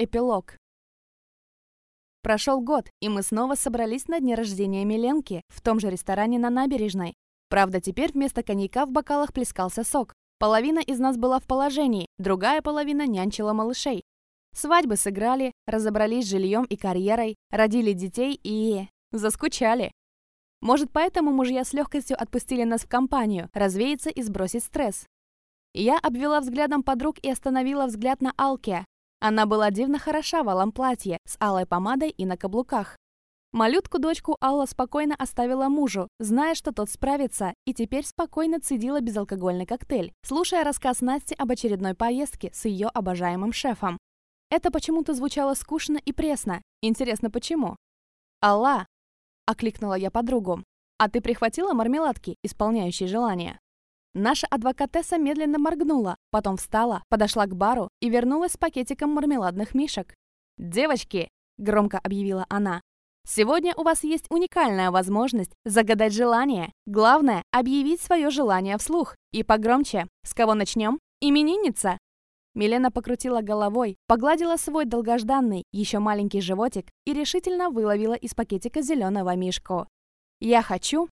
Эпилог. Прошел год, и мы снова собрались на дне рождения Миленки в том же ресторане на набережной. Правда, теперь вместо коньяка в бокалах плескался сок. Половина из нас была в положении, другая половина нянчила малышей. Свадьбы сыграли, разобрались с жильем и карьерой, родили детей и... заскучали. Может, поэтому мужья с легкостью отпустили нас в компанию, развеяться и сбросить стресс. Я обвела взглядом подруг и остановила взгляд на Алке, она была дивно хороша в алом платье, с алой помадой и на каблуках. Малютку-дочку Алла спокойно оставила мужу, зная, что тот справится, и теперь спокойно цедила безалкогольный коктейль, слушая рассказ Насти об очередной поездке с ее обожаемым шефом. Это почему-то звучало скучно и пресно. Интересно, почему? «Алла!» — окликнула я подругу. «А ты прихватила мармеладки, исполняющие желания?» Наша адвокатесса медленно моргнула, потом встала, подошла к бару и вернулась с пакетиком мармеладных мишек. «Девочки!» – громко объявила она. «Сегодня у вас есть уникальная возможность загадать желание. Главное – объявить свое желание вслух. И погромче. С кого начнем? Именинница?» Милена покрутила головой, погладила свой долгожданный, еще маленький животик и решительно выловила из пакетика зеленого мишку. «Я хочу,